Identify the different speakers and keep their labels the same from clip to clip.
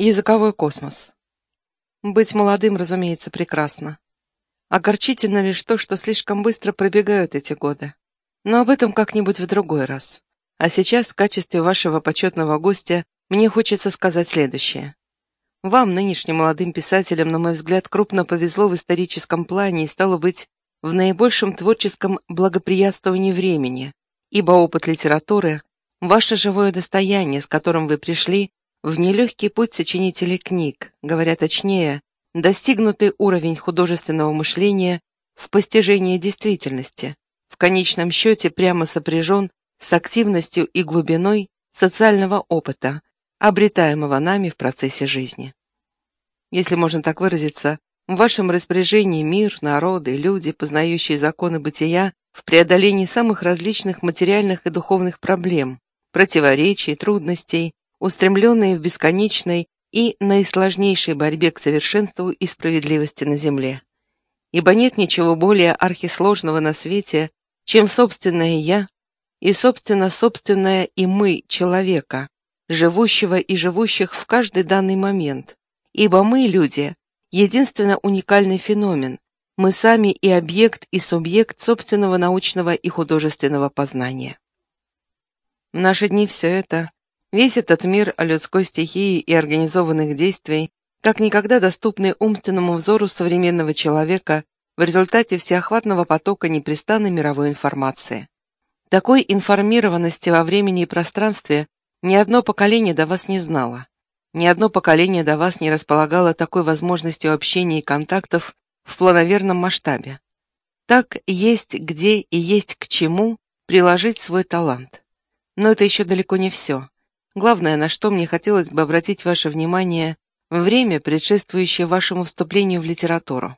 Speaker 1: Языковой космос. Быть молодым, разумеется, прекрасно. Огорчительно лишь то, что слишком быстро пробегают эти годы. Но об этом как-нибудь в другой раз. А сейчас, в качестве вашего почетного гостя, мне хочется сказать следующее. Вам, нынешним молодым писателям, на мой взгляд, крупно повезло в историческом плане и стало быть в наибольшем творческом благоприятствовании времени, ибо опыт литературы – ваше живое достояние, с которым вы пришли в нелегкий путь сочинителей книг, говоря точнее, достигнутый уровень художественного мышления в постижении действительности, в конечном счете прямо сопряжен с активностью и глубиной социального опыта, обретаемого нами в процессе жизни. Если можно так выразиться, в вашем распоряжении мир, народы, люди, познающие законы бытия в преодолении самых различных материальных и духовных проблем, противоречий, трудностей, устремленные в бесконечной и наисложнейшей борьбе к совершенству и справедливости на земле. Ибо нет ничего более архисложного на свете, чем собственное «я» и, собственно, собственное и мы человека, живущего и живущих в каждый данный момент. Ибо мы, люди, единственно уникальный феномен, мы сами и объект, и субъект собственного научного и художественного познания. В наши дни все это Весь этот мир людской стихии и организованных действий, как никогда доступный умственному взору современного человека в результате всеохватного потока непрестанной мировой информации. Такой информированности во времени и пространстве ни одно поколение до вас не знало. Ни одно поколение до вас не располагало такой возможностью общения и контактов в плановерном масштабе. Так есть где и есть к чему приложить свой талант. Но это еще далеко не все. Главное, на что мне хотелось бы обратить ваше внимание, время, предшествующее вашему вступлению в литературу.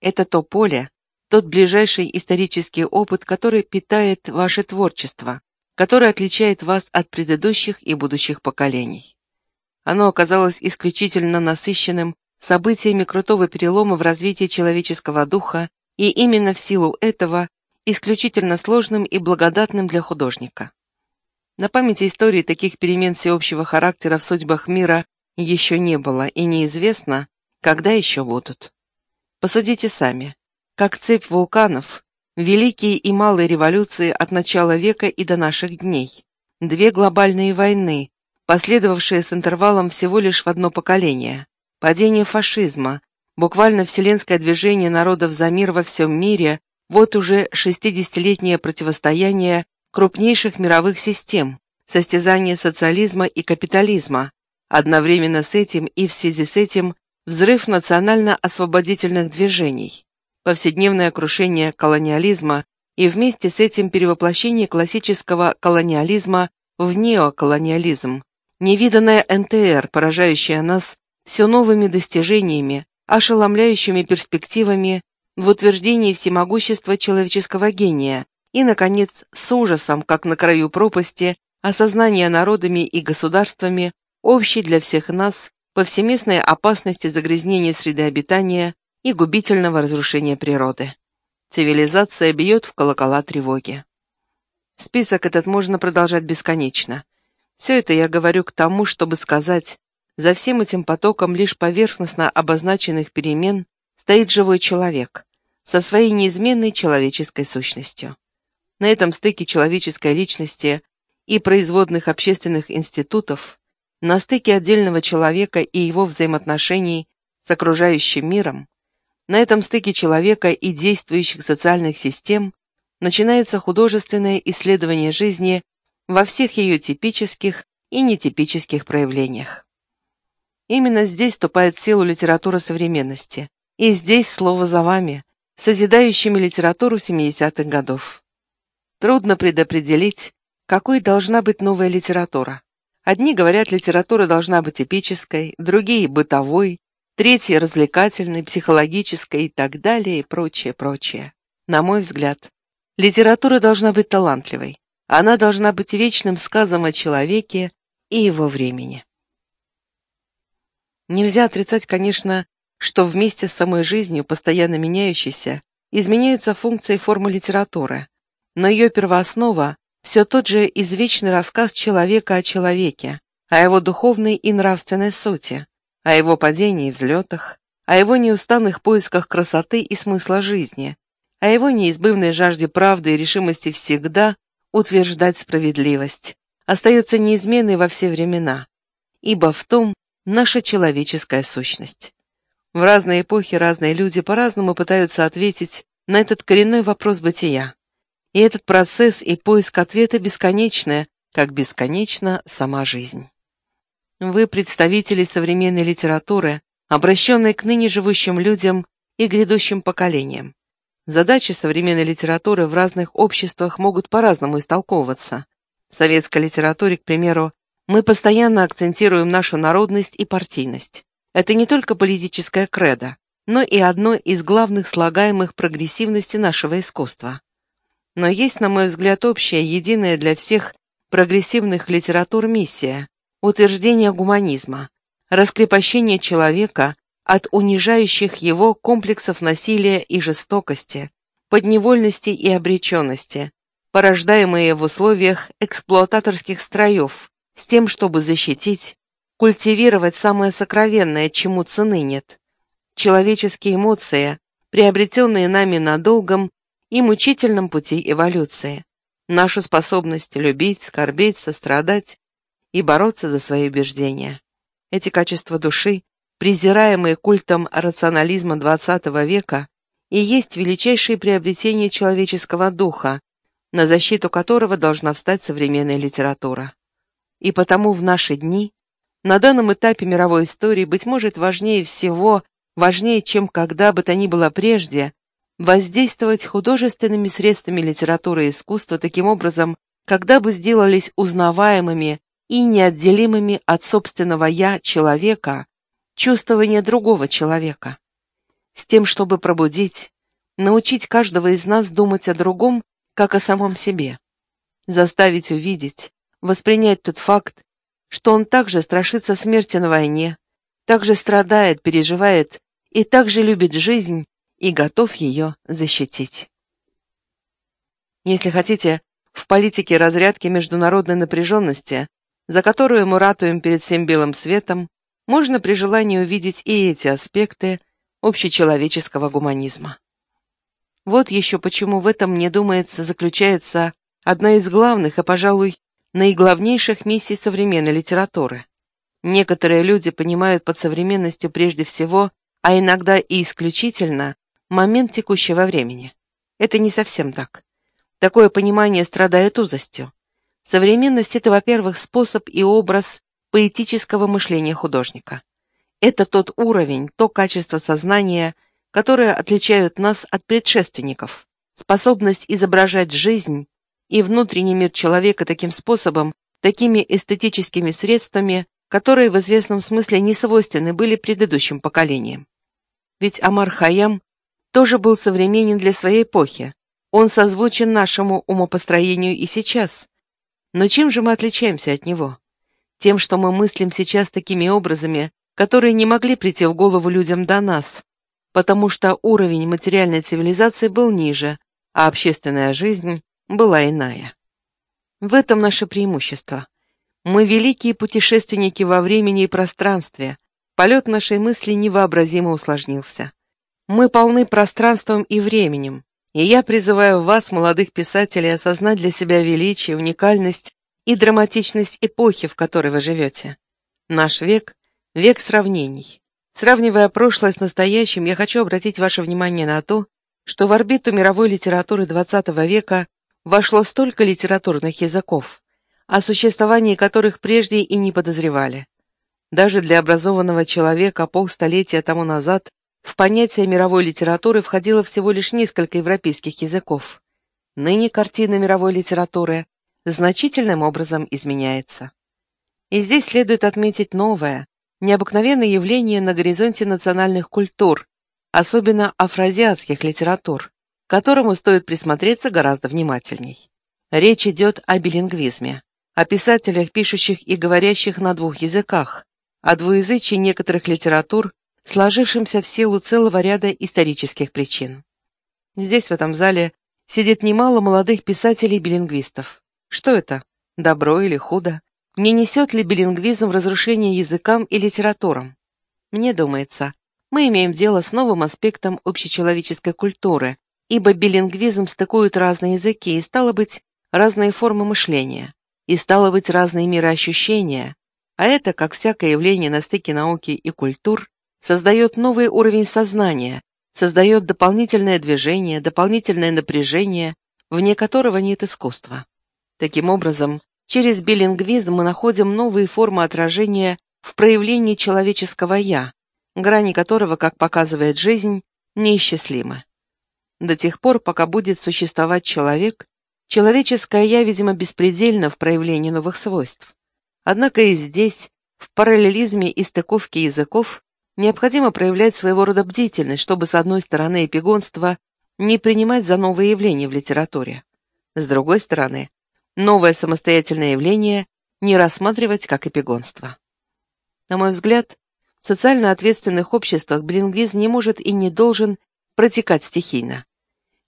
Speaker 1: Это то поле, тот ближайший исторический опыт, который питает ваше творчество, который отличает вас от предыдущих и будущих поколений. Оно оказалось исключительно насыщенным событиями крутого перелома в развитии человеческого духа и именно в силу этого исключительно сложным и благодатным для художника. На памяти истории таких перемен всеобщего характера в судьбах мира еще не было, и неизвестно, когда еще будут. Посудите сами, как цепь вулканов, великие и малые революции от начала века и до наших дней, две глобальные войны, последовавшие с интервалом всего лишь в одно поколение, падение фашизма, буквально вселенское движение народов за мир во всем мире, вот уже 60-летнее противостояние крупнейших мировых систем, состязание социализма и капитализма, одновременно с этим и в связи с этим взрыв национально-освободительных движений, повседневное крушение колониализма и вместе с этим перевоплощение классического колониализма в неоколониализм, невиданная НТР, поражающая нас все новыми достижениями, ошеломляющими перспективами в утверждении всемогущества человеческого гения, и, наконец, с ужасом, как на краю пропасти, осознание народами и государствами общей для всех нас повсеместной опасности загрязнения среды обитания и губительного разрушения природы. Цивилизация бьет в колокола тревоги. Список этот можно продолжать бесконечно. Все это я говорю к тому, чтобы сказать, за всем этим потоком лишь поверхностно обозначенных перемен стоит живой человек со своей неизменной человеческой сущностью. На этом стыке человеческой личности и производных общественных институтов, на стыке отдельного человека и его взаимоотношений с окружающим миром, на этом стыке человека и действующих социальных систем начинается художественное исследование жизни во всех ее типических и нетипических проявлениях. Именно здесь вступает в силу литература современности, и здесь слово за вами, созидающими литературу 70-х годов. Трудно предопределить, какой должна быть новая литература. Одни говорят, литература должна быть эпической, другие – бытовой, третьи – развлекательной, психологической и так далее, и прочее, прочее. На мой взгляд, литература должна быть талантливой. Она должна быть вечным сказом о человеке и его времени. Нельзя отрицать, конечно, что вместе с самой жизнью, постоянно меняющейся, изменяется функция и форма литературы, но ее первооснова – все тот же извечный рассказ человека о человеке, о его духовной и нравственной сути, о его падении и взлетах, о его неустанных поисках красоты и смысла жизни, о его неизбывной жажде правды и решимости всегда утверждать справедливость, остается неизменной во все времена, ибо в том наша человеческая сущность. В разные эпохи разные люди по-разному пытаются ответить на этот коренной вопрос бытия. И этот процесс и поиск ответа бесконечны, как бесконечна сама жизнь. Вы представители современной литературы, обращенной к ныне живущим людям и грядущим поколениям. Задачи современной литературы в разных обществах могут по-разному истолковываться. В советской литературе, к примеру, мы постоянно акцентируем нашу народность и партийность. Это не только политическая кредо, но и одно из главных слагаемых прогрессивности нашего искусства. Но есть, на мой взгляд, общая, единая для всех прогрессивных литератур миссия – утверждение гуманизма, раскрепощение человека от унижающих его комплексов насилия и жестокости, подневольности и обреченности, порождаемые в условиях эксплуататорских строев, с тем, чтобы защитить, культивировать самое сокровенное, чему цены нет. Человеческие эмоции, приобретенные нами на долгом и мучительном пути эволюции. Нашу способность любить, скорбеть, сострадать и бороться за свои убеждения. Эти качества души, презираемые культом рационализма XX века, и есть величайшее приобретение человеческого духа, на защиту которого должна встать современная литература. И потому в наши дни на данном этапе мировой истории, быть может, важнее всего, важнее, чем когда бы то ни было прежде, воздействовать художественными средствами литературы и искусства таким образом, когда бы сделались узнаваемыми и неотделимыми от собственного «я» человека, чувствование другого человека, с тем, чтобы пробудить, научить каждого из нас думать о другом, как о самом себе, заставить увидеть, воспринять тот факт, что он также страшится смерти на войне, также страдает, переживает и также любит жизнь и готов ее защитить. Если хотите, в политике разрядки международной напряженности, за которую мы ратуем перед всем белым светом, можно при желании увидеть и эти аспекты общечеловеческого гуманизма. Вот еще почему в этом, мне думается, заключается одна из главных и, пожалуй, наиглавнейших миссий современной литературы. Некоторые люди понимают под современностью прежде всего, а иногда и исключительно, момент текущего времени. Это не совсем так. Такое понимание страдает узостью. Современность — это, во-первых, способ и образ поэтического мышления художника. Это тот уровень, то качество сознания, которое отличают нас от предшественников, способность изображать жизнь и внутренний мир человека таким способом, такими эстетическими средствами, которые в известном смысле не свойственны были предыдущим поколениям. Ведь Амар Хаям тоже был современен для своей эпохи, он созвучен нашему умопостроению и сейчас. Но чем же мы отличаемся от него? Тем, что мы мыслим сейчас такими образами, которые не могли прийти в голову людям до нас, потому что уровень материальной цивилизации был ниже, а общественная жизнь была иная. В этом наше преимущество. Мы великие путешественники во времени и пространстве. Полет нашей мысли невообразимо усложнился. Мы полны пространством и временем, и я призываю вас, молодых писателей, осознать для себя величие, уникальность и драматичность эпохи, в которой вы живете. Наш век — век сравнений. Сравнивая прошлое с настоящим, я хочу обратить ваше внимание на то, что в орбиту мировой литературы XX века вошло столько литературных языков, о существовании которых прежде и не подозревали. Даже для образованного человека полстолетия тому назад в понятие мировой литературы входило всего лишь несколько европейских языков. Ныне картина мировой литературы значительным образом изменяется. И здесь следует отметить новое, необыкновенное явление на горизонте национальных культур, особенно афроазиатских литератур, к которому стоит присмотреться гораздо внимательней. Речь идет о билингвизме, о писателях, пишущих и говорящих на двух языках, о двуязычии некоторых литератур, сложившемся в силу целого ряда исторических причин. Здесь, в этом зале, сидит немало молодых писателей-билингвистов. Что это? Добро или худо? Не несет ли билингвизм разрушение языкам и литературам? Мне думается, мы имеем дело с новым аспектом общечеловеческой культуры, ибо билингвизм стыкует разные языки и, стало быть, разные формы мышления, и, стало быть, разные мироощущения, а это, как всякое явление на стыке науки и культур, создает новый уровень сознания, создает дополнительное движение, дополнительное напряжение, вне которого нет искусства. Таким образом, через билингвизм мы находим новые формы отражения в проявлении человеческого «я», грани которого, как показывает жизнь, неисчислимы. До тех пор, пока будет существовать человек, человеческое «я», видимо, беспредельно в проявлении новых свойств. Однако и здесь, в параллелизме и стыковке языков, необходимо проявлять своего рода бдительность, чтобы, с одной стороны, эпигонство не принимать за новое явление в литературе. С другой стороны, новое самостоятельное явление не рассматривать как эпигонство. На мой взгляд, в социально ответственных обществах билингвизм не может и не должен протекать стихийно.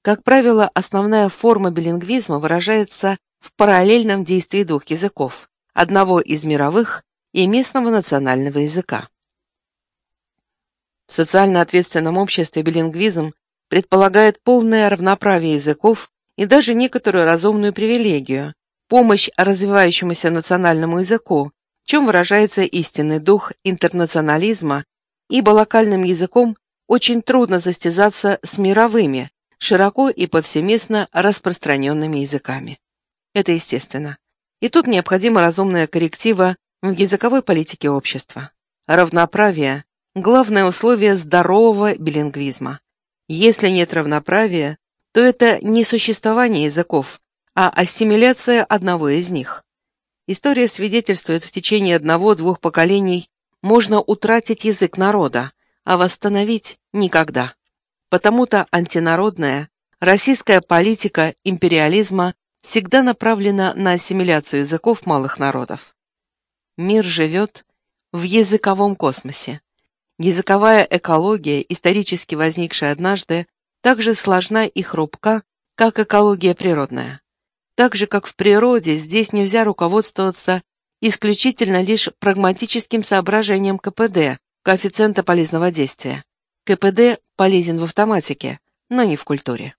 Speaker 1: Как правило, основная форма билингвизма выражается в параллельном действии двух языков, одного из мировых и местного национального языка. В социально ответственном обществе билингвизм предполагает полное равноправие языков и даже некоторую разумную привилегию, помощь развивающемуся национальному языку, в чем выражается истинный дух интернационализма, ибо локальным языком очень трудно состязаться с мировыми, широко и повсеместно распространенными языками. Это естественно. И тут необходима разумная корректива в языковой политике общества. Равноправие – главное условие здорового билингвизма. Если нет равноправия, то это не существование языков, а ассимиляция одного из них. История свидетельствует, в течение одного-двух поколений можно утратить язык народа, а восстановить никогда. Потому-то антинародная, российская политика империализма всегда направлена на ассимиляцию языков малых народов. Мир живет в языковом космосе. Языковая экология, исторически возникшая однажды, так же сложна и хрупка, как экология природная. Так же, как в природе, здесь нельзя руководствоваться исключительно лишь прагматическим соображением КПД, коэффициента полезного действия. КПД полезен в автоматике, но не в культуре.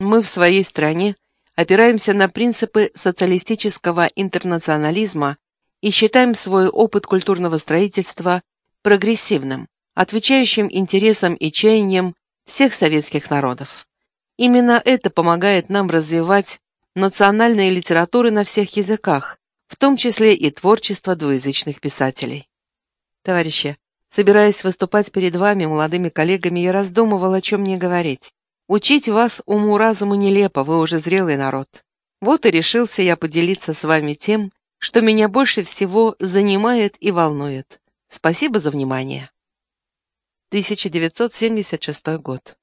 Speaker 1: Мы в своей стране опираемся на принципы социалистического интернационализма и считаем свой опыт культурного строительства прогрессивным, отвечающим интересам и чаяниям всех советских народов. Именно это помогает нам развивать национальные литературы на всех языках, в том числе и творчество двуязычных писателей. Товарищи, собираясь выступать перед вами, молодыми коллегами, я раздумывал, о чем мне говорить. Учить вас уму-разуму нелепо, вы уже зрелый народ. Вот и решился я поделиться с вами тем, что меня больше всего занимает и волнует. Спасибо за внимание. 1976 год.